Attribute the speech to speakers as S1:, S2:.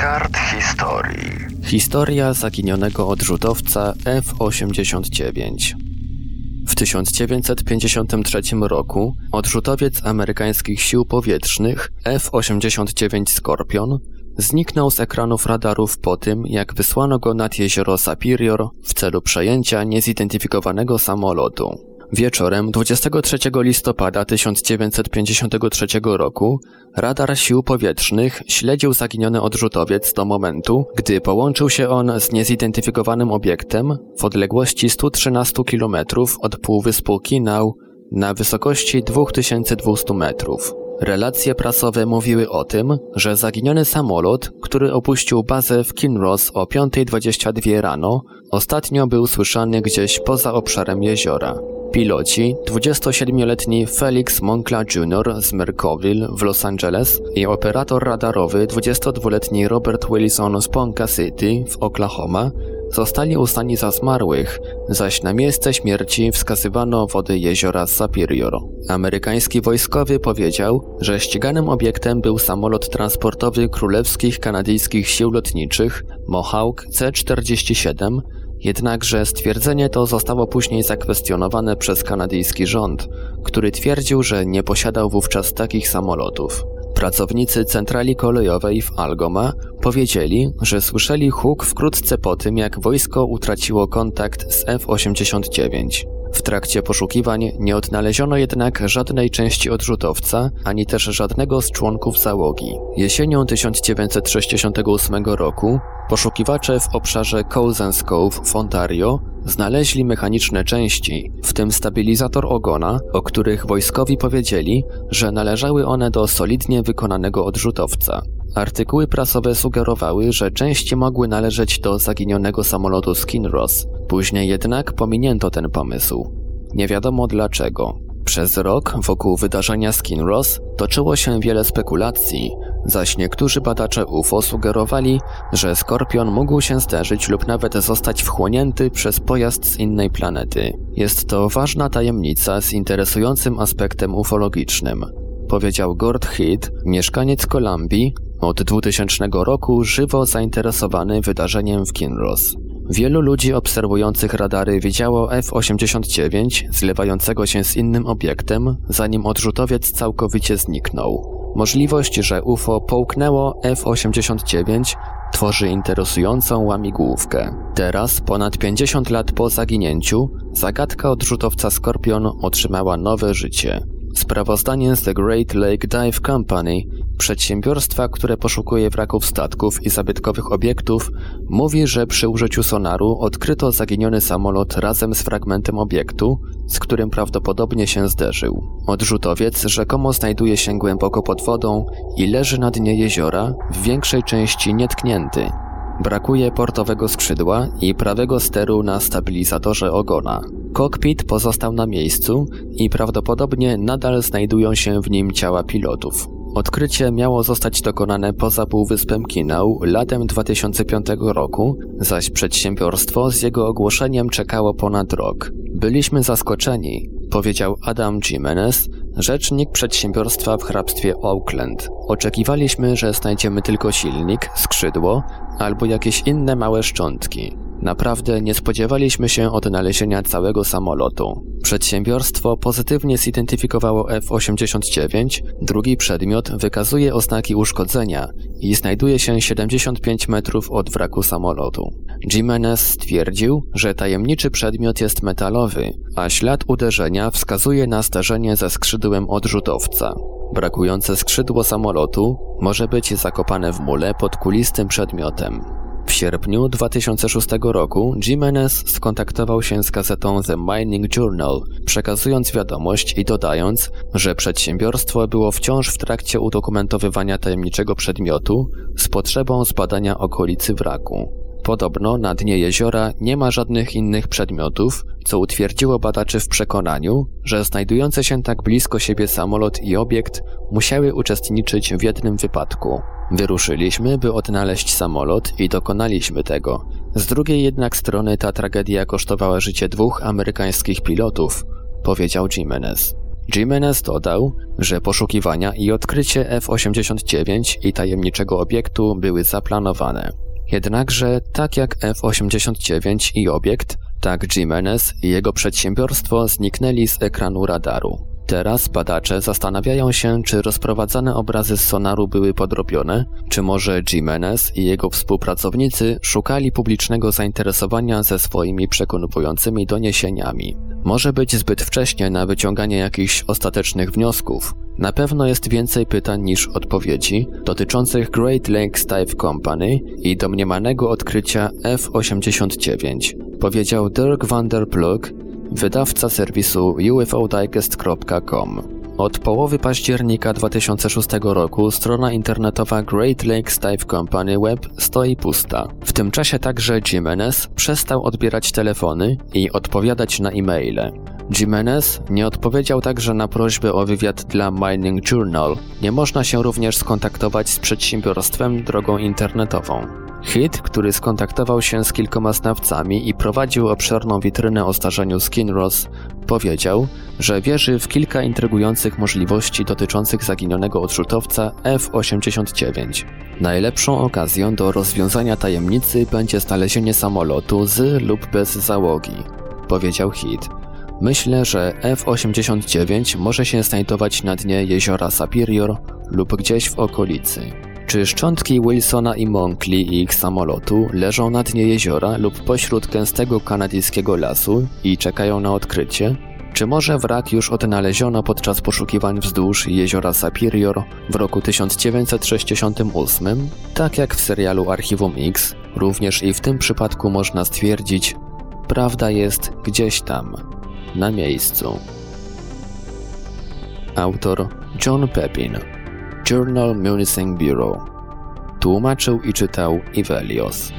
S1: kart historii.
S2: Historia zaginionego odrzutowca F-89. W 1953 roku odrzutowiec amerykańskich sił powietrznych F-89 Scorpion zniknął z ekranów radarów po tym, jak wysłano go nad jezioro Superior w celu przejęcia niezidentyfikowanego samolotu. Wieczorem 23 listopada 1953 roku radar sił powietrznych śledził zaginiony odrzutowiec do momentu, gdy połączył się on z niezidentyfikowanym obiektem w odległości 113 km od półwyspu Kinau na wysokości 2200 metrów. Relacje prasowe mówiły o tym, że zaginiony samolot, który opuścił bazę w Kinross o 5.22 rano, ostatnio był słyszany gdzieś poza obszarem jeziora. Piloci, 27-letni Felix Moncla Jr. z Mercoville w Los Angeles i operator radarowy 22-letni Robert Wilson z Ponca City w Oklahoma zostali uznani za zmarłych, zaś na miejsce śmierci wskazywano wody jeziora Superior. Amerykański wojskowy powiedział, że ściganym obiektem był samolot transportowy Królewskich Kanadyjskich Sił Lotniczych Mohawk C-47 Jednakże stwierdzenie to zostało później zakwestionowane przez kanadyjski rząd, który twierdził, że nie posiadał wówczas takich samolotów. Pracownicy centrali kolejowej w Algoma powiedzieli, że słyszeli huk wkrótce po tym, jak wojsko utraciło kontakt z F-89. W trakcie poszukiwań nie odnaleziono jednak żadnej części odrzutowca, ani też żadnego z członków załogi. Jesienią 1968 roku poszukiwacze w obszarze Cousins Cove w Ontario znaleźli mechaniczne części, w tym stabilizator ogona, o których wojskowi powiedzieli, że należały one do solidnie wykonanego odrzutowca. Artykuły prasowe sugerowały, że części mogły należeć do zaginionego samolotu Skinross. Później jednak pominięto ten pomysł. Nie wiadomo dlaczego. Przez rok wokół wydarzenia Skinross toczyło się wiele spekulacji, zaś niektórzy badacze UFO sugerowali, że Skorpion mógł się zdarzyć lub nawet zostać wchłonięty przez pojazd z innej planety. Jest to ważna tajemnica z interesującym aspektem ufologicznym, powiedział Gord Heath, mieszkaniec Kolumbii, od 2000 roku żywo zainteresowany wydarzeniem w Kinross. Wielu ludzi obserwujących radary widziało F-89 zlewającego się z innym obiektem, zanim odrzutowiec całkowicie zniknął. Możliwość, że UFO połknęło F-89 tworzy interesującą łamigłówkę. Teraz, ponad 50 lat po zaginięciu, zagadka odrzutowca Skorpion otrzymała nowe życie. Sprawozdanie z The Great Lake Dive Company, przedsiębiorstwa, które poszukuje wraków statków i zabytkowych obiektów, mówi, że przy użyciu sonaru odkryto zaginiony samolot razem z fragmentem obiektu, z którym prawdopodobnie się zderzył. Odrzutowiec rzekomo znajduje się głęboko pod wodą i leży na dnie jeziora, w większej części nietknięty. Brakuje portowego skrzydła i prawego steru na stabilizatorze ogona. Kokpit pozostał na miejscu i prawdopodobnie nadal znajdują się w nim ciała pilotów. Odkrycie miało zostać dokonane poza Półwyspem Kinał latem 2005 roku, zaś przedsiębiorstwo z jego ogłoszeniem czekało ponad rok. Byliśmy zaskoczeni, powiedział Adam Jimenez, rzecznik przedsiębiorstwa w hrabstwie Auckland. Oczekiwaliśmy, że znajdziemy tylko silnik, skrzydło albo jakieś inne małe szczątki. Naprawdę nie spodziewaliśmy się odnalezienia całego samolotu. Przedsiębiorstwo pozytywnie zidentyfikowało F-89, drugi przedmiot wykazuje oznaki uszkodzenia i znajduje się 75 metrów od wraku samolotu. Jimenez stwierdził, że tajemniczy przedmiot jest metalowy, a ślad uderzenia wskazuje na zdarzenie ze skrzydłem odrzutowca. Brakujące skrzydło samolotu może być zakopane w mule pod kulistym przedmiotem. W sierpniu 2006 roku Jimenez skontaktował się z gazetą The Mining Journal, przekazując wiadomość i dodając, że przedsiębiorstwo było wciąż w trakcie udokumentowywania tajemniczego przedmiotu z potrzebą zbadania okolicy wraku. Podobno na dnie jeziora nie ma żadnych innych przedmiotów, co utwierdziło badaczy w przekonaniu, że znajdujące się tak blisko siebie samolot i obiekt musiały uczestniczyć w jednym wypadku. Wyruszyliśmy, by odnaleźć samolot i dokonaliśmy tego. Z drugiej jednak strony ta tragedia kosztowała życie dwóch amerykańskich pilotów, powiedział Jimenez. Jimenez dodał, że poszukiwania i odkrycie F-89 i tajemniczego obiektu były zaplanowane. Jednakże, tak jak F-89 i obiekt, tak Jimenez i jego przedsiębiorstwo zniknęli z ekranu radaru. Teraz badacze zastanawiają się, czy rozprowadzane obrazy z sonaru były podrobione, czy może Jimenez i jego współpracownicy szukali publicznego zainteresowania ze swoimi przekonującymi doniesieniami. Może być zbyt wcześnie na wyciąganie jakichś ostatecznych wniosków. Na pewno jest więcej pytań niż odpowiedzi dotyczących Great Lakes Dive Company i domniemanego odkrycia F-89, powiedział Dirk van der Plug, wydawca serwisu ufodigest.com. Od połowy października 2006 roku strona internetowa Great Lakes Dive Company Web stoi pusta. W tym czasie także Jimenez przestał odbierać telefony i odpowiadać na e-maile. Jimenez nie odpowiedział także na prośbę o wywiad dla Mining Journal. Nie można się również skontaktować z przedsiębiorstwem drogą internetową. Hit, który skontaktował się z kilkoma znawcami i prowadził obszerną witrynę o starzeniu Skinross, powiedział, że wierzy w kilka intrygujących możliwości dotyczących zaginionego odrzutowca F-89. Najlepszą okazją do rozwiązania tajemnicy będzie znalezienie samolotu z lub bez załogi, powiedział Hit. Myślę, że F-89 może się znajdować na dnie jeziora Superior lub gdzieś w okolicy. Czy szczątki Wilsona i Monkley i ich samolotu leżą na dnie jeziora lub pośród gęstego kanadyjskiego lasu i czekają na odkrycie? Czy może wrak już odnaleziono podczas poszukiwań wzdłuż jeziora Superior w roku 1968? Tak jak w serialu Archiwum X, również i w tym przypadku można stwierdzić, prawda jest gdzieś tam, na miejscu. Autor John Pepin Journal Municipal Bureau. Tłumaczył i czytał Ivelios.